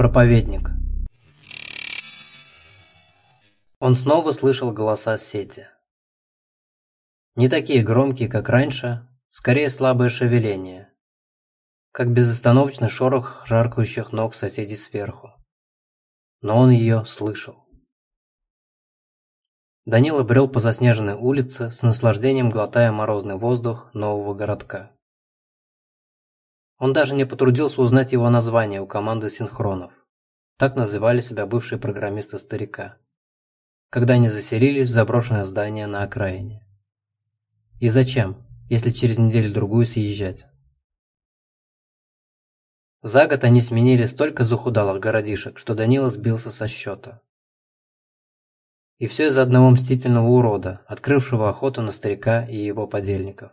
Проповедник. Он снова слышал голоса сети. Не такие громкие, как раньше, скорее слабое шевеление, как безостановочный шорох жаркающих ног соседей сверху. Но он ее слышал. Данила брел по заснеженной улице, с наслаждением глотая морозный воздух нового городка. Он даже не потрудился узнать его название у команды синхронов. Так называли себя бывшие программисты старика. Когда они заселились в заброшенное здание на окраине. И зачем, если через неделю-другую съезжать? За год они сменили столько захудалых городишек, что Данила сбился со счета. И все из-за одного мстительного урода, открывшего охоту на старика и его подельников.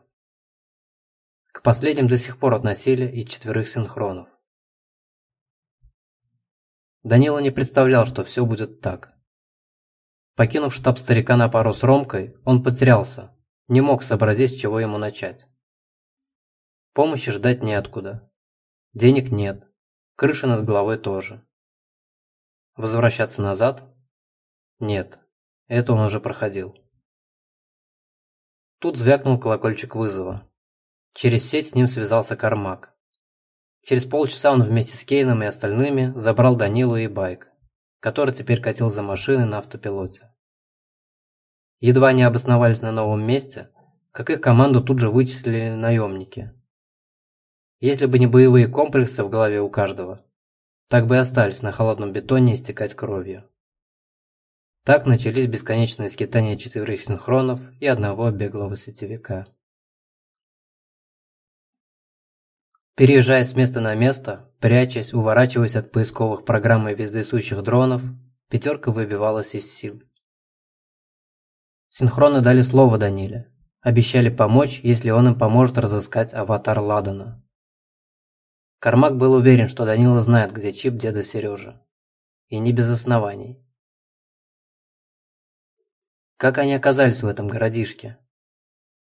К последним до сих пор относили и четверых синхронов. Данила не представлял, что все будет так. Покинув штаб старика на пару с Ромкой, он потерялся, не мог сообразить, с чего ему начать. Помощи ждать неоткуда. Денег нет, крыши над головой тоже. Возвращаться назад? Нет, это он уже проходил. Тут звякнул колокольчик вызова. Через сеть с ним связался Кармак. Через полчаса он вместе с Кейном и остальными забрал Данилу и байк, который теперь катил за машиной на автопилоте. Едва они обосновались на новом месте, как их команду тут же вычислили наемники. Если бы не боевые комплексы в голове у каждого, так бы и остались на холодном бетоне истекать кровью. Так начались бесконечные скитания четверых синхронов и одного беглого сетевика. Переезжая с места на место, прячась, уворачиваясь от поисковых программ и вездесущих дронов, пятерка выбивалась из сил. Синхроны дали слово Даниле. Обещали помочь, если он им поможет разыскать аватар Ладана. Кармак был уверен, что Данила знает, где чип деда Сережи. И не без оснований. Как они оказались в этом городишке?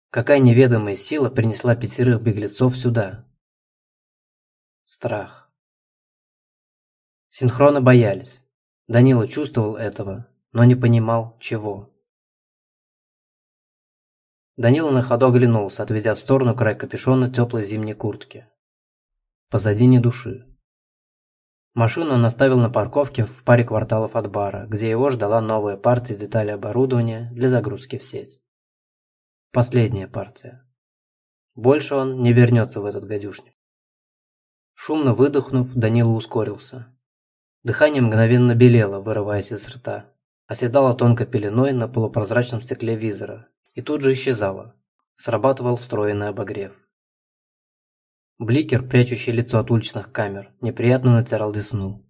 Какая неведомая сила принесла пятерых беглецов сюда? Страх. Синхроны боялись. Данила чувствовал этого, но не понимал, чего. Данила на ходу оглянулся, отведя в сторону край капюшона теплой зимней куртки. Позади ни души. Машину он оставил на парковке в паре кварталов от бара, где его ждала новая партия деталей оборудования для загрузки в сеть. Последняя партия. Больше он не вернется в этот гадюшник. Шумно выдохнув, Данила ускорился. Дыхание мгновенно белело, вырываясь из рта. Оседало тонкой пеленой на полупрозрачном стекле визора и тут же исчезало. Срабатывал встроенный обогрев. Бликер, прячущий лицо от уличных камер, неприятно натирал десну.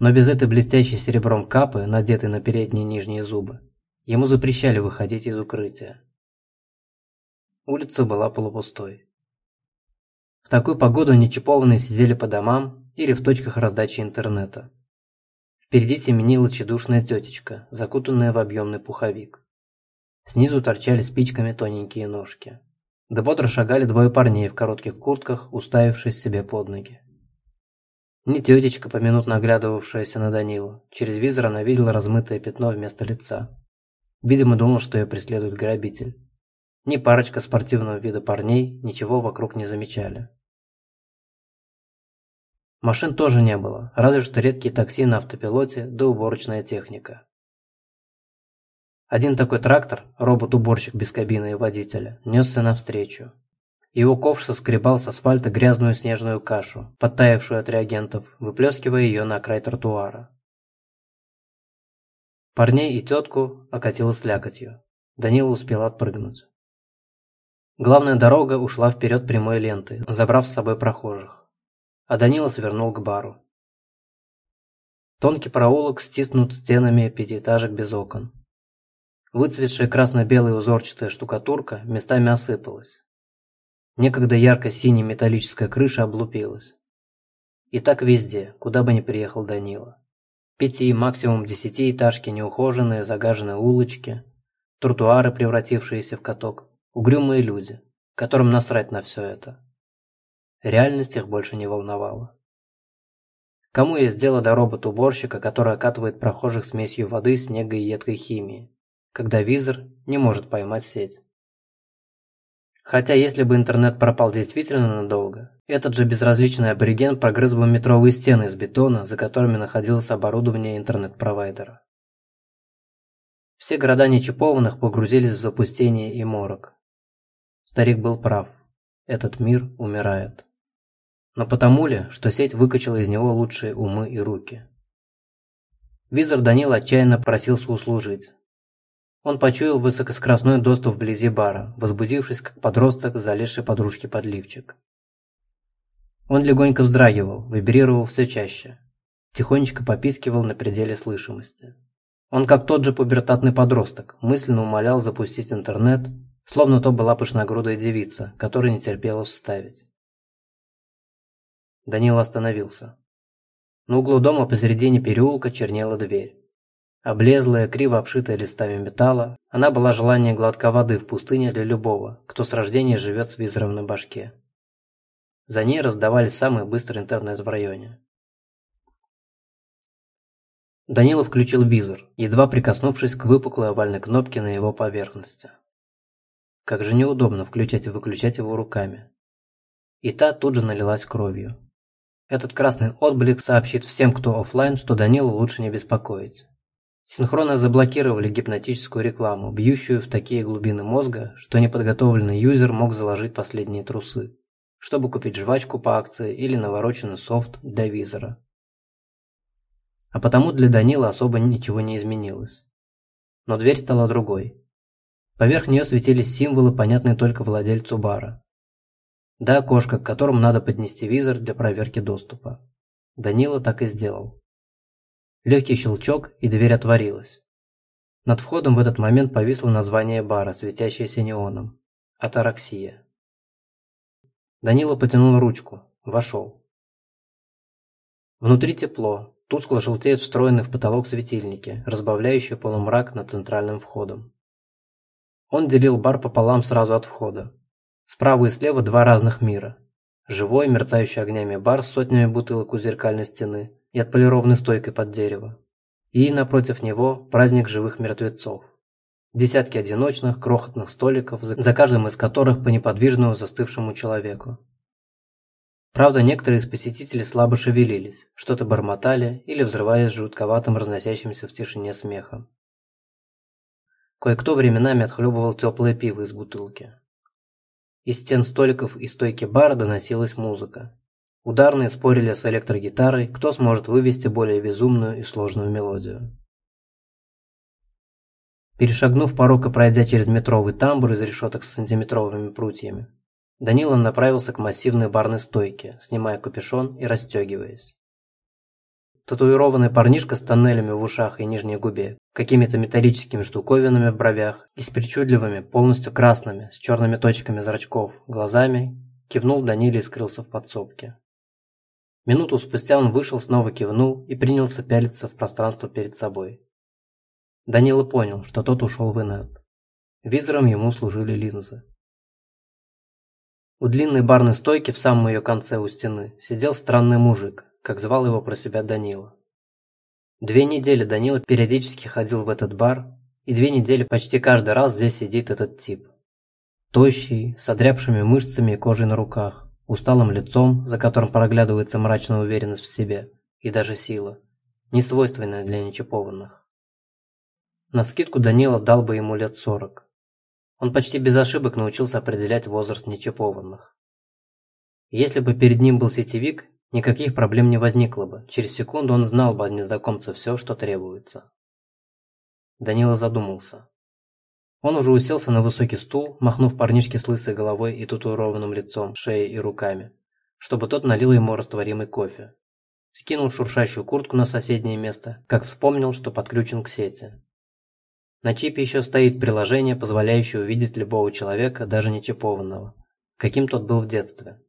Но без этой блестящей серебром капы, надетой на передние нижние зубы, ему запрещали выходить из укрытия. Улица была полупустой. В такую погоду нечипованные сидели по домам или в точках раздачи интернета. Впереди семенила тщедушная тетечка, закутанная в объемный пуховик. Снизу торчали спичками тоненькие ножки. Да бодро шагали двое парней в коротких куртках, уставившись себе под ноги. Не тетечка, поминутно оглядывавшаяся на Данилу. Через визор она видела размытое пятно вместо лица. Видимо, думал, что ее преследует грабитель. Ни парочка спортивного вида парней ничего вокруг не замечали. Машин тоже не было, разве что редкие такси на автопилоте да уборочная техника. Один такой трактор, робот-уборщик без кабины и водителя, несся навстречу. Его ковш соскребал с асфальта грязную снежную кашу, подтаявшую от реагентов, выплескивая ее на край тротуара. Парней и тетку окатило слякотью. Данила успел отпрыгнуть. Главная дорога ушла вперед прямой лентой, забрав с собой прохожих. А Данила свернул к бару. Тонкий проулок стиснут стенами пятиэтажек без окон. Выцветшая красно-белая узорчатая штукатурка местами осыпалась. Некогда ярко-синяя металлическая крыша облупилась. И так везде, куда бы ни приехал Данила. Пяти, максимум десяти этажки, неухоженные, загаженные улочки, тротуары, превратившиеся в каток, угрюмые люди, которым насрать на все это. Реальность их больше не волновала. Кому есть дело до робота-уборщика, который окатывает прохожих смесью воды, снега и едкой химии, когда визор не может поймать сеть? Хотя если бы интернет пропал действительно надолго, этот же безразличный абориген прогрыз бы метровые стены из бетона, за которыми находилось оборудование интернет-провайдера. Все города нечипованных погрузились в запустение и морок. Старик был прав. Этот мир умирает. Но потому ли, что сеть выкачала из него лучшие умы и руки? Визор Данил отчаянно просился услужить. Он почуял высокоскоростной доступ вблизи бара, возбудившись как подросток, залезший подружке под лифчик. Он легонько вздрагивал, вибрировал все чаще. Тихонечко попискивал на пределе слышимости. Он, как тот же пубертатный подросток, мысленно умолял запустить интернет, словно то была пышногрудая девица, которой не терпелось вставить. Данил остановился. На углу дома посередине переулка чернела дверь. Облезлая, криво обшитая листами металла, она была желание глотка воды в пустыне для любого, кто с рождения живет с визором на башке. За ней раздавались самый быстрый интернет в районе. Данила включил визор, едва прикоснувшись к выпуклой овальной кнопке на его поверхности. Как же неудобно включать и выключать его руками. И та тут же налилась кровью. Этот красный отблик сообщит всем, кто офлайн, что Данилу лучше не беспокоить. Синхронно заблокировали гипнотическую рекламу, бьющую в такие глубины мозга, что неподготовленный юзер мог заложить последние трусы, чтобы купить жвачку по акции или навороченный софт для визора. А потому для Данила особо ничего не изменилось. Но дверь стала другой. Поверх нее светились символы, понятные только владельцу бара. Да окошко, к которому надо поднести визор для проверки доступа. Данила так и сделал. Легкий щелчок, и дверь отворилась. Над входом в этот момент повисло название бара, светящееся неоном. Атараксия. Данила потянул ручку. Вошел. Внутри тепло. Тускло желтеют встроенные в потолок светильники, разбавляющие полумрак над центральным входом. Он делил бар пополам сразу от входа. Справа и слева два разных мира. Живой, мерцающий огнями бар с сотнями бутылок у зеркальной стены и отполированной стойкой под дерево. И напротив него праздник живых мертвецов. Десятки одиночных, крохотных столиков, за каждым из которых по неподвижному застывшему человеку. Правда, некоторые из посетителей слабо шевелились, что-то бормотали или взрываясь жутковатым разносящимся в тишине смехом. Кое-кто временами отхлебывал теплое пиво из бутылки. Из стен столиков и стойки бара доносилась музыка. Ударные спорили с электрогитарой, кто сможет вывести более безумную и сложную мелодию. Перешагнув порог и пройдя через метровый тамбур из решеток с сантиметровыми прутьями, Данила направился к массивной барной стойке, снимая капюшон и расстегиваясь. Татуированный парнишка с тоннелями в ушах и нижней губе, какими-то металлическими штуковинами в бровях и с причудливыми, полностью красными, с черными точками зрачков, глазами, кивнул Даниле и скрылся в подсобке. Минуту спустя он вышел, снова кивнул и принялся пялиться в пространство перед собой. Данила понял, что тот ушел в инет. Визором ему служили линзы. У длинной барной стойки в самом ее конце у стены сидел странный мужик, как звал его про себя Данила. Две недели Данила периодически ходил в этот бар, и две недели почти каждый раз здесь сидит этот тип. Тощий, с одрябшими мышцами и кожей на руках усталым лицом, за которым проглядывается мрачная уверенность в себе и даже сила, не свойственная для нечипованных. На скидку Данила дал бы ему лет сорок. Он почти без ошибок научился определять возраст нечипованных. Если бы перед ним был сетевик, никаких проблем не возникло бы. Через секунду он знал бы от незнакомца все, что требуется. Данила задумался. Он уже уселся на высокий стул, махнув парнишке с лысой головой и татуированным лицом, шеей и руками, чтобы тот налил ему растворимый кофе. Скинул шуршащую куртку на соседнее место, как вспомнил, что подключен к сети. На чипе еще стоит приложение, позволяющее увидеть любого человека, даже не чипованного, каким тот был в детстве.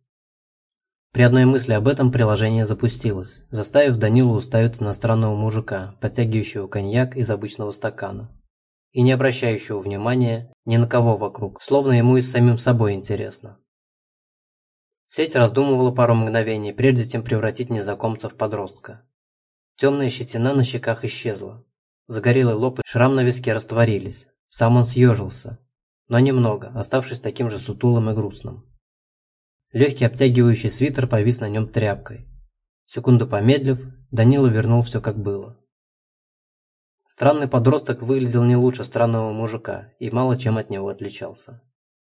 При одной мысли об этом приложение запустилось, заставив Данилу уставиться на странного мужика, подтягивающего коньяк из обычного стакана и не обращающего внимания ни на кого вокруг, словно ему и самим собой интересно. Сеть раздумывала пару мгновений, прежде чем превратить незнакомца в подростка. Темная щетина на щеках исчезла. Загорелый лоб и шрам на виске растворились. Сам он съежился, но немного, оставшись таким же сутулым и грустным. Легкий обтягивающий свитер повис на нем тряпкой. Секунду помедлив, Данила вернул все как было. Странный подросток выглядел не лучше странного мужика и мало чем от него отличался.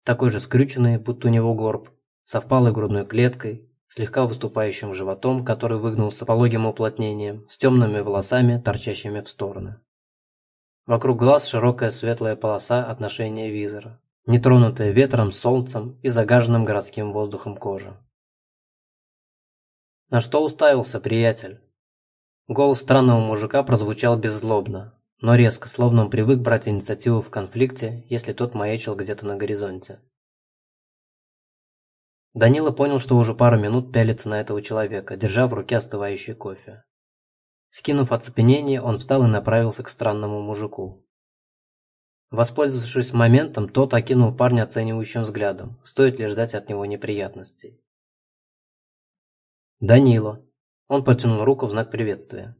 Такой же скрюченный, будто у него горб, со впалой грудной клеткой, слегка выступающим животом, который выгнулся пологим уплотнением, с темными волосами, торчащими в стороны. Вокруг глаз широкая светлая полоса отношения визора, нетронутая ветром, солнцем и загаженным городским воздухом кожи. «На что уставился, приятель?» Голос странного мужика прозвучал беззлобно, но резко, словно он привык брать инициативу в конфликте, если тот маячил где-то на горизонте. Данила понял, что уже пару минут пялится на этого человека, держа в руке остывающий кофе. Скинув оцепенение, он встал и направился к странному мужику. Воспользовавшись моментом, тот окинул парня оценивающим взглядом, стоит ли ждать от него неприятностей. «Данила!» Он протянул руку в знак приветствия.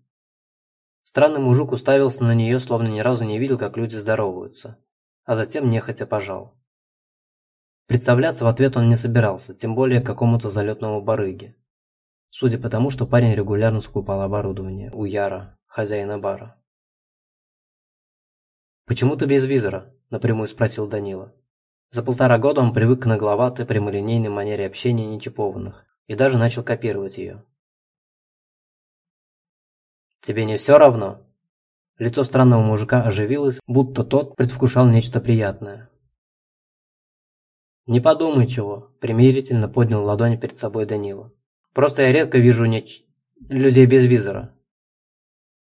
Странный мужик уставился на нее, словно ни разу не видел, как люди здороваются, а затем нехотя пожал. Представляться в ответ он не собирался, тем более какому-то залетному барыге. Судя по тому, что парень регулярно скупал оборудование у Яра, хозяина бара. «Почему ты без визора?» – напрямую спросил Данила. За полтора года он привык к нагловатой прямолинейной манере общения нечипованных и даже начал копировать ее. «Тебе не все равно?» Лицо странного мужика оживилось, будто тот предвкушал нечто приятное. «Не подумай чего», – примирительно поднял ладонь перед собой Данила. «Просто я редко вижу неч... людей без визора».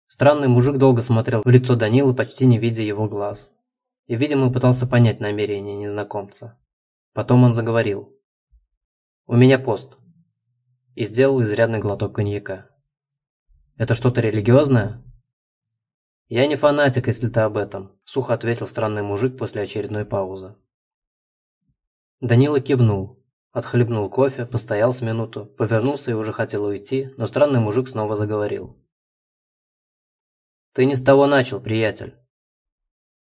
Странный мужик долго смотрел в лицо Данила, почти не видя его глаз. И, видимо, пытался понять намерения незнакомца. Потом он заговорил. «У меня пост». И сделал изрядный глоток коньяка. «Это что-то религиозное?» «Я не фанатик, если ты об этом», – сухо ответил странный мужик после очередной паузы. Данила кивнул, отхлебнул кофе, постоял с минуту, повернулся и уже хотел уйти, но странный мужик снова заговорил. «Ты не с того начал, приятель».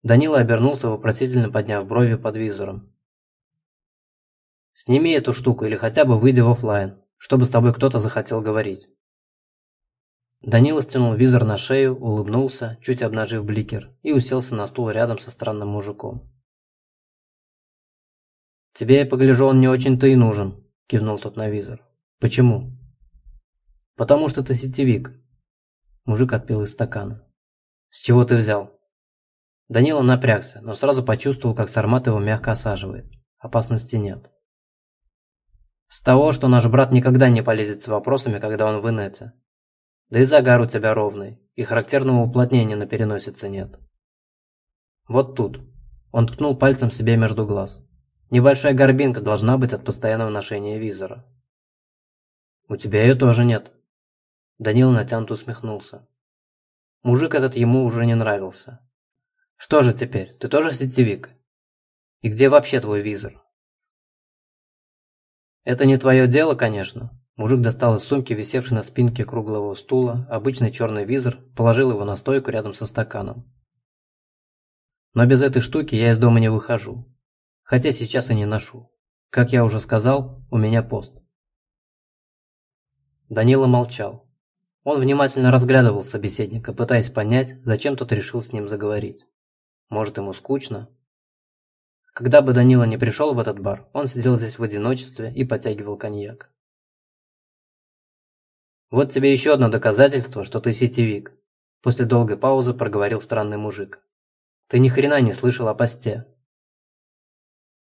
Данила обернулся, вопросительно подняв брови под визором. «Сними эту штуку или хотя бы выйди в офлайн, чтобы с тобой кто-то захотел говорить». Данила стянул визор на шею, улыбнулся, чуть обнажив бликер, и уселся на стул рядом со странным мужиком. «Тебе, я погляжу, он не очень-то и нужен», – кивнул тот на визор. «Почему?» «Потому что ты сетевик». Мужик отпил из стакана. «С чего ты взял?» Данила напрягся, но сразу почувствовал, как Сармат его мягко осаживает. Опасности нет. «С того, что наш брат никогда не полезет с вопросами, когда он в. Да и загар у тебя ровный, и характерного уплотнения на переносице нет. Вот тут». Он ткнул пальцем себе между глаз. Небольшая горбинка должна быть от постоянного ношения визора. У тебя ее тоже нет. Данил натянуто усмехнулся. Мужик этот ему уже не нравился. Что же теперь, ты тоже сетевик? И где вообще твой визор? Это не твое дело, конечно. Мужик достал из сумки, висевшей на спинке круглого стула, обычный черный визор, положил его на стойку рядом со стаканом. Но без этой штуки я из дома не выхожу хотя сейчас и не ношу. Как я уже сказал, у меня пост. Данила молчал. Он внимательно разглядывал собеседника, пытаясь понять, зачем тот решил с ним заговорить. Может, ему скучно? Когда бы Данила не пришел в этот бар, он сидел здесь в одиночестве и потягивал коньяк. «Вот тебе еще одно доказательство, что ты сетевик», после долгой паузы проговорил странный мужик. «Ты ни хрена не слышал о посте.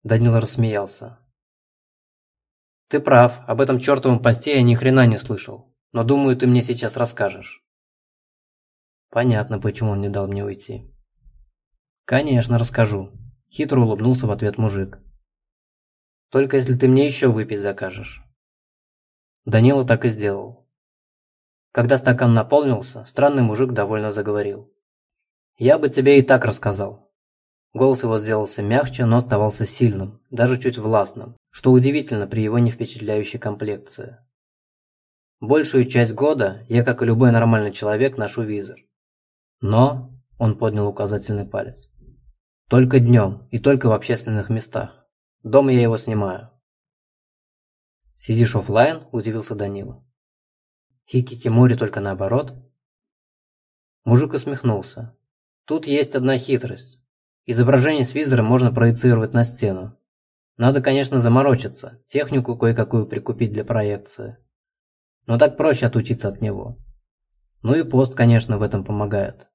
Данила рассмеялся. «Ты прав, об этом чертовом посте я ни хрена не слышал, но думаю, ты мне сейчас расскажешь». Понятно, почему он не дал мне уйти. «Конечно, расскажу», – хитро улыбнулся в ответ мужик. «Только если ты мне еще выпить закажешь». Данила так и сделал. Когда стакан наполнился, странный мужик довольно заговорил. «Я бы тебе и так рассказал. Голос его сделался мягче, но оставался сильным, даже чуть властным, что удивительно при его не впечатляющей комплекции. Большую часть года я, как и любой нормальный человек, ношу визор. Но, он поднял указательный палец, только днем и только в общественных местах. Дома я его снимаю. «Сидишь офлайн?» – удивился Данила. «Хикикимори только наоборот?» Мужик усмехнулся. «Тут есть одна хитрость. Изображение с визором можно проецировать на стену. Надо, конечно, заморочиться, технику кое-какую прикупить для проекции. Но так проще отучиться от него. Ну и пост, конечно, в этом помогает.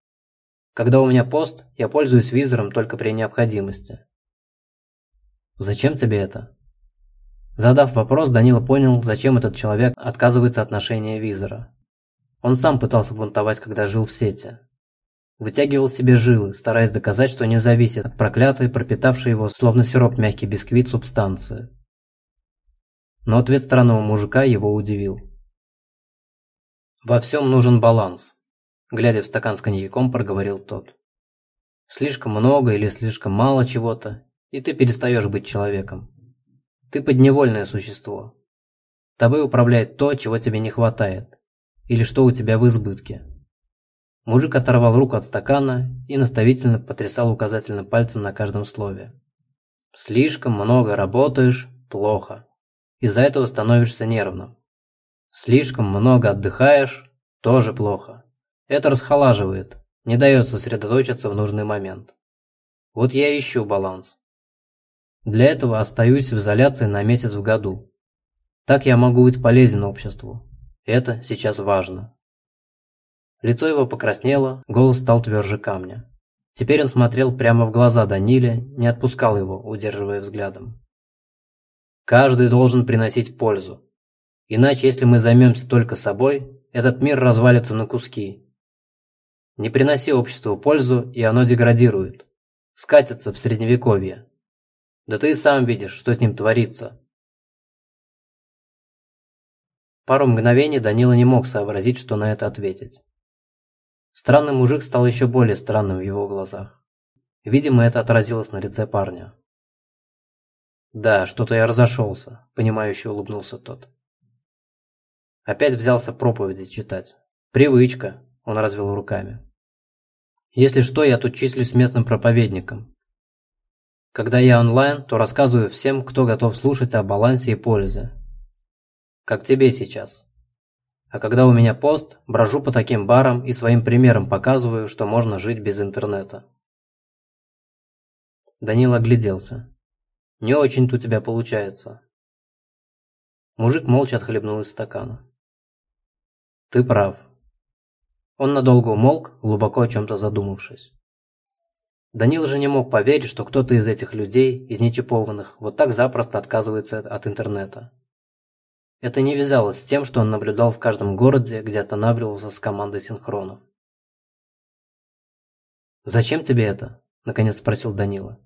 Когда у меня пост, я пользуюсь визором только при необходимости. Зачем тебе это? Задав вопрос, Данила понял, зачем этот человек отказывается от ношения визора. Он сам пытался бунтовать, когда жил в сети. Вытягивал себе жилы, стараясь доказать, что не зависит от проклятой, пропитавшей его, словно сироп мягкий бисквит, субстанции. Но ответ странного мужика его удивил. «Во всем нужен баланс», – глядя в стакан с коньяком, проговорил тот. «Слишком много или слишком мало чего-то, и ты перестаешь быть человеком. Ты подневольное существо. Тобой управляет то, чего тебе не хватает, или что у тебя в избытке. Мужик оторвал руку от стакана и наставительно потрясал указательным пальцем на каждом слове. «Слишком много работаешь – плохо. Из-за этого становишься нервным. Слишком много отдыхаешь – тоже плохо. Это расхолаживает, не дает сосредоточиться в нужный момент. Вот я ищу баланс. Для этого остаюсь в изоляции на месяц в году. Так я могу быть полезен обществу. Это сейчас важно. Лицо его покраснело, голос стал тверже камня. Теперь он смотрел прямо в глаза Даниле, не отпускал его, удерживая взглядом. Каждый должен приносить пользу. Иначе, если мы займемся только собой, этот мир развалится на куски. Не приноси обществу пользу, и оно деградирует. Скатится в средневековье. Да ты сам видишь, что с ним творится. Пару мгновений Данила не мог сообразить, что на это ответить. Странный мужик стал еще более странным в его глазах. Видимо, это отразилось на лице парня. «Да, что-то я разошелся», – понимающе улыбнулся тот. Опять взялся проповеди читать. «Привычка», – он развел руками. «Если что, я тут числюсь местным проповедником. Когда я онлайн, то рассказываю всем, кто готов слушать о балансе и пользе. Как тебе сейчас. А когда у меня пост, брожу по таким барам и своим примером показываю, что можно жить без интернета. Данил огляделся. Не очень-то у тебя получается. Мужик молча отхлебнул из стакана. Ты прав. Он надолго умолк, глубоко о чем-то задумавшись. Данил же не мог поверить, что кто-то из этих людей, из нечипованных, вот так запросто отказывается от интернета. Это не вязалось с тем, что он наблюдал в каждом городе, где останавливался с командой синхрона. «Зачем тебе это?» – наконец спросил Данила.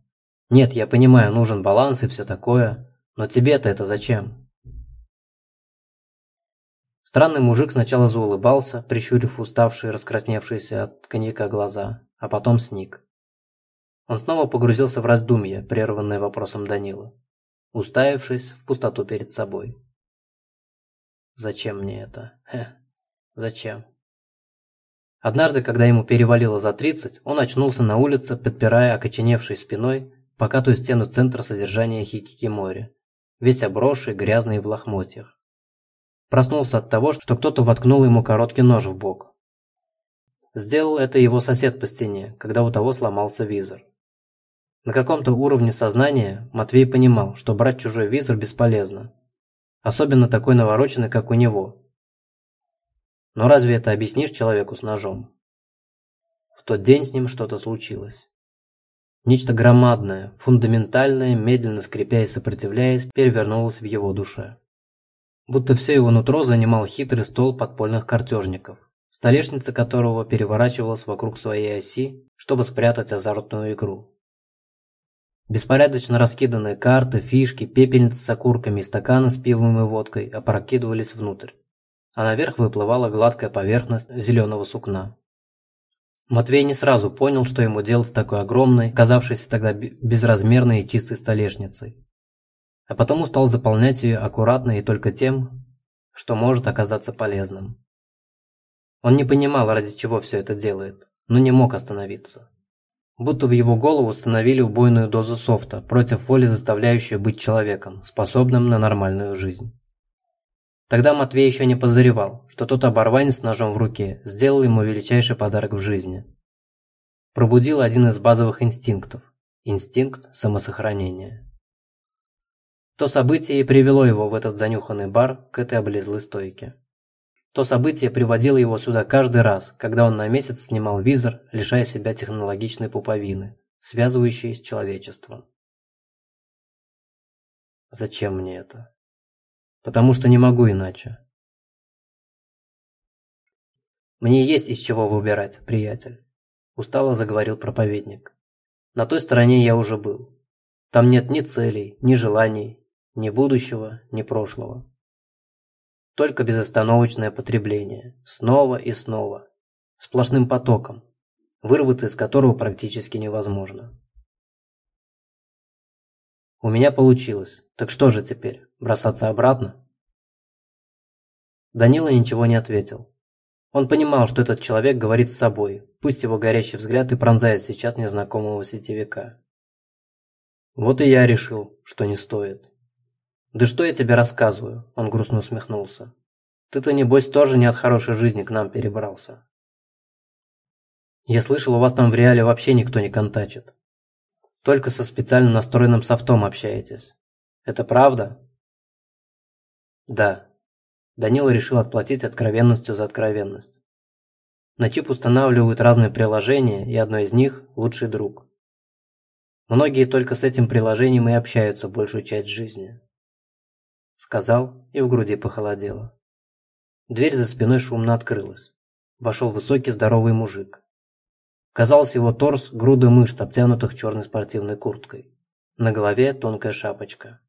«Нет, я понимаю, нужен баланс и все такое, но тебе-то это зачем?» Странный мужик сначала заулыбался, прищурив уставшие, раскрасневшиеся от коньяка глаза, а потом сник. Он снова погрузился в раздумье, прерванное вопросом Данила, уставившись в пустоту перед собой. Зачем мне это? Хе, зачем? Однажды, когда ему перевалило за 30, он очнулся на улице, подпирая окоченевшей спиной покатую стену центра содержания Хикикимори, весь обросший, грязный в лохмотьях. Проснулся от того, что кто-то воткнул ему короткий нож в бок. Сделал это его сосед по стене, когда у того сломался визор. На каком-то уровне сознания Матвей понимал, что брать чужой визор бесполезно, Особенно такой навороченный, как у него. Но разве это объяснишь человеку с ножом? В тот день с ним что-то случилось. Нечто громадное, фундаментальное, медленно скрипя и сопротивляясь, перевернулось в его душе. Будто все его нутро занимал хитрый стол подпольных картежников, столешница которого переворачивалась вокруг своей оси, чтобы спрятать азартную игру. Беспорядочно раскиданные карты, фишки, пепельницы с окурками и стаканы с пивом и водкой опрокидывались внутрь, а наверх выплывала гладкая поверхность зеленого сукна. Матвей не сразу понял, что ему делать с такой огромной, казавшейся тогда безразмерной и чистой столешницей. А потому стал заполнять ее аккуратно и только тем, что может оказаться полезным. Он не понимал, ради чего все это делает, но не мог остановиться. Будто в его голову установили убойную дозу софта, против воли заставляющую быть человеком, способным на нормальную жизнь. Тогда Матвей еще не подозревал, что тот оборванец с ножом в руке сделал ему величайший подарок в жизни. Пробудил один из базовых инстинктов – инстинкт самосохранения. То событие и привело его в этот занюханный бар к этой облезлой стойке. То событие приводило его сюда каждый раз, когда он на месяц снимал визор, лишая себя технологичной пуповины, связывающей с человечеством. Зачем мне это? потому что не могу иначе. Мне есть из чего выбирать, приятель, устало заговорил проповедник. На той стороне я уже был. Там нет ни целей, ни желаний, ни будущего, ни прошлого. Только безостановочное потребление, снова и снова, сплошным потоком, вырваться из которого практически невозможно. У меня получилось. Так что же теперь, бросаться обратно? Данила ничего не ответил. Он понимал, что этот человек говорит с собой, пусть его горящий взгляд и пронзает сейчас незнакомого сетевика. Вот и я решил, что не стоит. Да что я тебе рассказываю, он грустно усмехнулся. Ты-то небось тоже не от хорошей жизни к нам перебрался. Я слышал, у вас там в реале вообще никто не контачит. Только со специально настроенным софтом общаетесь. Это правда? Да. Данила решил отплатить откровенностью за откровенность. На чип устанавливают разные приложения, и одно из них – лучший друг. Многие только с этим приложением и общаются большую часть жизни. Сказал, и в груди похолодело. Дверь за спиной шумно открылась. Вошел высокий здоровый мужик. Казалось, его торс – груды мышц, обтянутых черной спортивной курткой. На голове тонкая шапочка.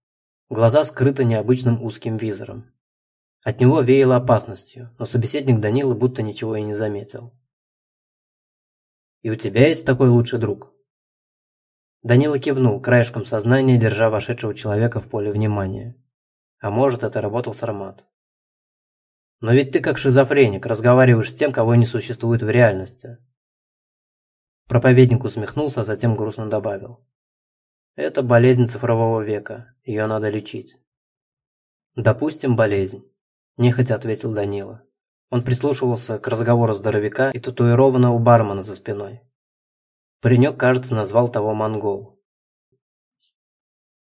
Глаза скрыты необычным узким визором. От него веяло опасностью, но собеседник Данила будто ничего и не заметил. «И у тебя есть такой лучший друг?» Данила кивнул, краешком сознания, держа вошедшего человека в поле внимания. А может, это работал Сармат. «Но ведь ты как шизофреник, разговариваешь с тем, кого не существует в реальности. Проповедник усмехнулся, а затем грустно добавил. Это болезнь цифрового века, ее надо лечить. Допустим, болезнь, нехотя ответил Данила. Он прислушивался к разговору здоровяка и татуированного бармена за спиной. Паренек, кажется, назвал того монгол.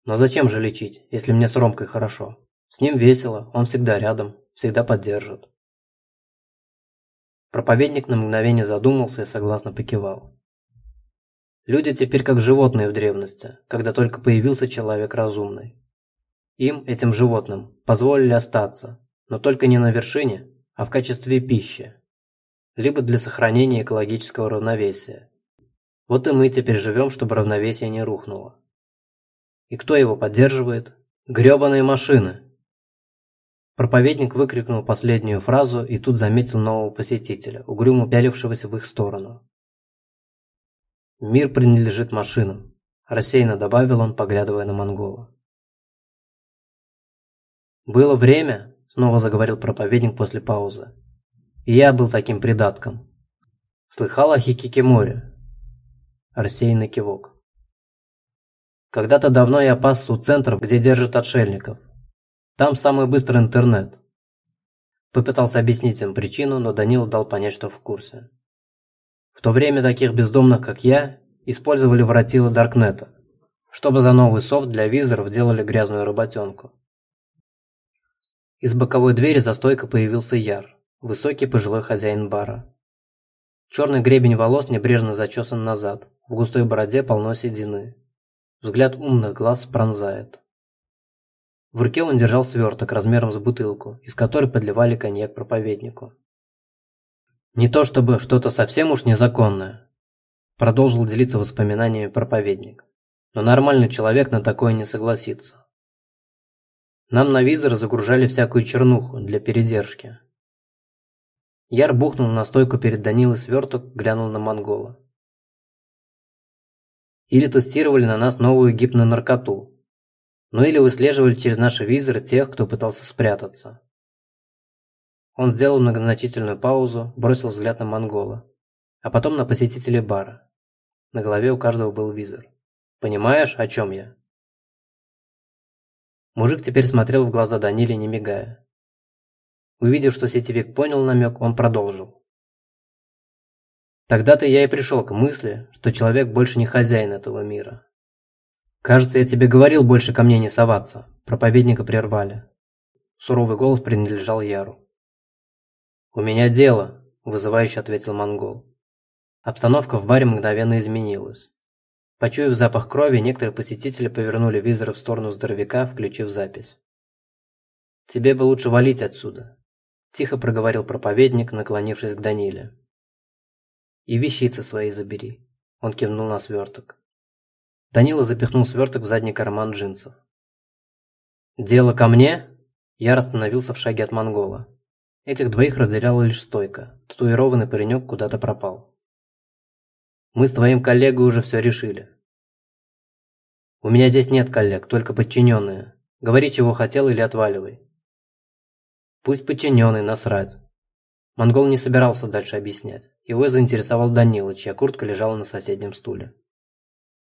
Но зачем же лечить, если мне с Ромкой хорошо? С ним весело, он всегда рядом, всегда поддержит. Проповедник на мгновение задумался и согласно покивал. Люди теперь как животные в древности, когда только появился человек разумный. Им, этим животным, позволили остаться, но только не на вершине, а в качестве пищи, либо для сохранения экологического равновесия. Вот и мы теперь живем, чтобы равновесие не рухнуло. И кто его поддерживает? Гребаные машины! Проповедник выкрикнул последнюю фразу и тут заметил нового посетителя, угрюмо пялившегося в их сторону. «Мир принадлежит машинам», – рассеянно добавил он, поглядывая на монгола. «Было время», – снова заговорил проповедник после паузы, – «и я был таким придатком. Слыхал о Хикикиморе?» Рассеянный кивок. «Когда-то давно я пасся у центров, где держат отшельников. Там самый быстрый интернет». Попытался объяснить им причину, но Данил дал понять, что в курсе. В то время таких бездомных, как я, использовали воротилы Даркнета, чтобы за новый софт для визоров делали грязную работенку. Из боковой двери за стойкой появился Яр, высокий пожилой хозяин бара. Черный гребень волос небрежно зачесан назад, в густой бороде полно седины. Взгляд умных глаз пронзает. В руке он держал сверток размером с бутылку, из которой подливали коньяк проповеднику. Не то чтобы что-то совсем уж незаконное, продолжил делиться воспоминаниями проповедник. Но нормальный человек на такое не согласится. Нам на визор загружали всякую чернуху для передержки. Яр бухнул на стойку перед Данилой сверток, глянул на монгола. Или тестировали на нас новую гипнонаркоту. Ну или выслеживали через наши визоры тех, кто пытался спрятаться. Он сделал многозначительную паузу, бросил взгляд на монгола, а потом на посетителей бара. На голове у каждого был визор. «Понимаешь, о чем я?» Мужик теперь смотрел в глаза Даниле, не мигая. Увидев, что сетевик понял намек, он продолжил. Тогда-то я и пришел к мысли, что человек больше не хозяин этого мира. «Кажется, я тебе говорил больше ко мне не соваться», – проповедника прервали. Суровый голос принадлежал Яру. «У меня дело», – вызывающе ответил монгол. Обстановка в баре мгновенно изменилась. Почуяв запах крови, некоторые посетители повернули визоры в сторону здоровяка, включив запись. «Тебе бы лучше валить отсюда», – тихо проговорил проповедник, наклонившись к Даниле. «И вещицы свои забери», – он кивнул на сверток. Данила запихнул сверток в задний карман джинсов. «Дело ко мне?» Я остановился в шаге от монгола. Этих двоих разделяла лишь стойка. Татуированный паренек куда-то пропал. «Мы с твоим коллегой уже все решили». «У меня здесь нет коллег, только подчиненные. Говори, чего хотел или отваливай». Пусть подчиненный, насрать. Монгол не собирался дальше объяснять. Его заинтересовал Данила, чья куртка лежала на соседнем стуле.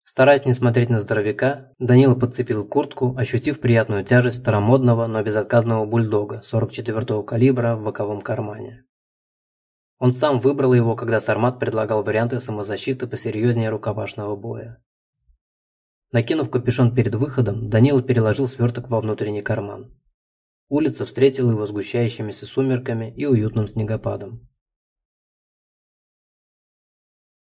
Стараясь не смотреть на здоровяка, Данила подцепил куртку, ощутив приятную тяжесть старомодного, но безотказного бульдога 44-го калибра в боковом кармане. Он сам выбрал его, когда Сармат предлагал варианты самозащиты посерьезнее рукопашного боя. Накинув капюшон перед выходом, Данила переложил сверток во внутренний карман. Улица встретила его сгущающимися сумерками и уютным снегопадом.